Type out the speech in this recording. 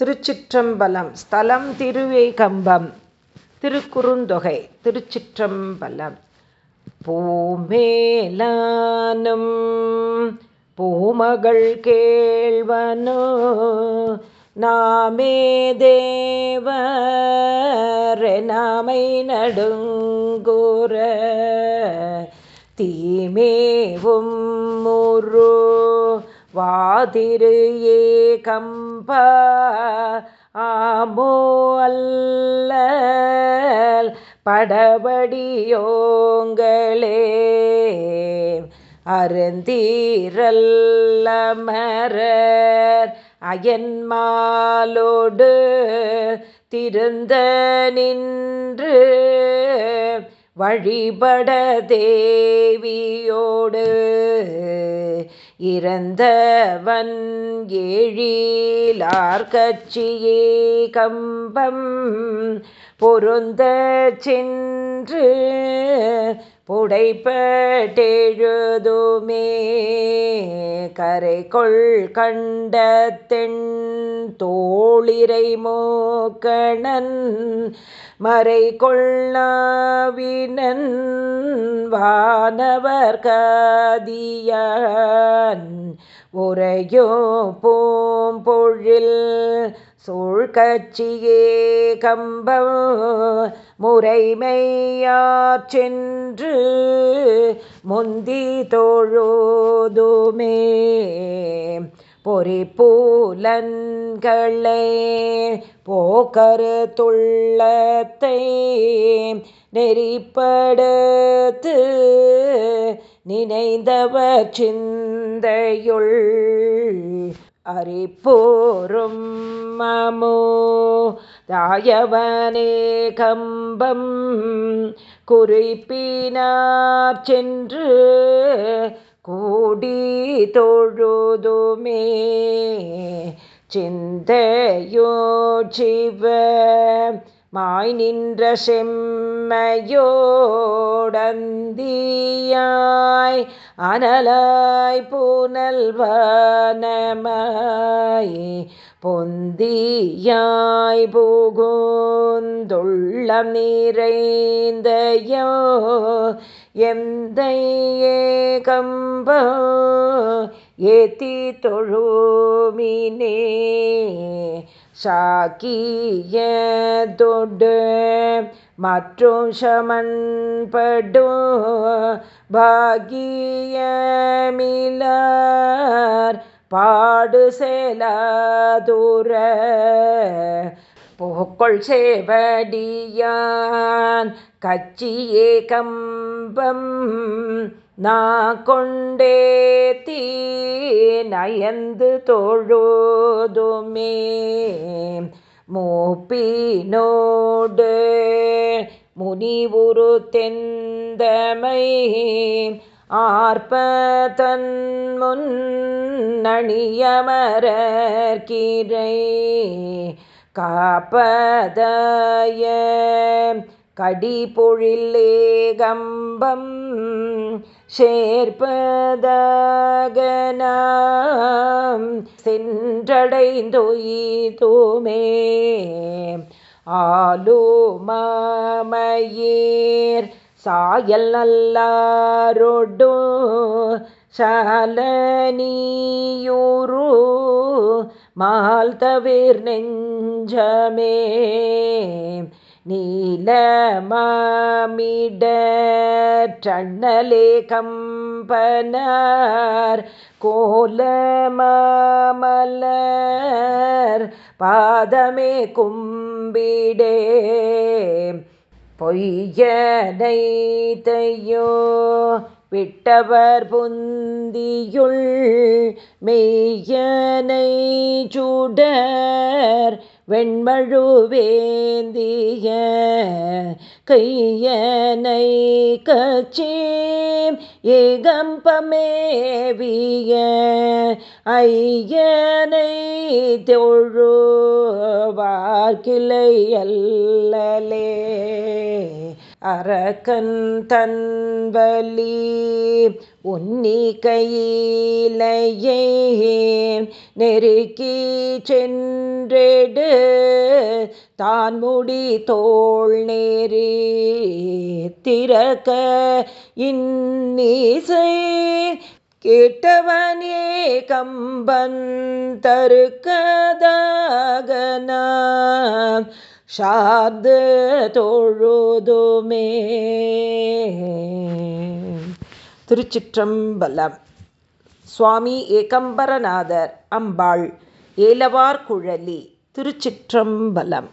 திருச்சிற்றம்பலம் ஸ்தலம் திருவேகம்பம் திருக்குறுந்தொகை திருச்சிற்றம்பலம். பூமேலானும் பூமகள் கேழ்வனோ நாமே தேவரே நாமை நடுங்குற தீமேவும் முரு வாதிரு ஏகம்ப ஆமோ அல்ல படபடியோங்களே அருந்தீரல்லமரர் அயன்மாலோடு திருந்த நின்று வழிபட தேவியோடு இறந்தவன் ஏழிலார் கட்சியே கம்பம் பொருந்த சென்று புடைப்பட்டெழுதுமே கரைகொள் கண்ட தென் தோளிரை மூக்கணன் மறை கொள்ளாவினன் வானவர் காதியான் உரையோ பூம்பொழில் சூழ்கட்சியே கம்பம் முறைமையாற் சென்று முந்தி தொழுதுமே. பொறிப்பூலன்களை போக்கரு துள்ளத்தை நெறிப்படுத்து நினைந்தவர் சிந்தையுள் அரிப்போரும் மமோ தாயவனே கம்பம் குறிப்பினார் சென்று கூடி தொழுதுமே சிந்தையோ சிவ மாய் நின்ற செம்மையோடந்தியாய் அனலாய் புனல்வனமாய் பொந்தியாய் புகுந்துள்ளம் நிறைந்தையோ எந்த கம்ப ஏத்தி தொழுமினே சாக்கிய தொடு மற்றும் சமன்படு. பாகியமிலார் பாடு செலாதுர புகழ் சேவடியான் கச்சியே கம்பம் நா கொண்டே தீ நயந்து தொழுதுமே. மூப்பினோடு முனிவுரு தெந்தமை ஆர்ப்பதன் முன்னணியமரர்கிரை காப்பதய. கடி பொழிலே கம்பம் ஆலோ மாமையேர் சாயல் நல்லாரொடு சாலனியூரு மால் தவிர் நெஞ்சமே நீலமாமிடற்றண்ணலே கம்பனார் கோலமலர் பாதமே கும்பிடே பொய்யனைத்தையோ விட்டவர் புந்தியுள் மெய்யனை சுடர் வெண்மழுவேந்திய கையனை கச்சி ஏகம்பமேவிய ஐயனை தொழுவார்கிளை அல்லலே. அரக்கன் தன்பலி உன்னிகையிலையே நெருக்கி சென்றெடு. தான் முடி தோல் நேரே திறக்க இன்னிசை கேட்டவனே கம்பன் தருக்கதாகனா. சார்ந்து தொழுதுமே திருச்சிற்றம்பலம் சுவாமி ஏகம்பரநாதர் அம்பாள் ஏலவார் குழலி திருச்சிற்றம்பலம்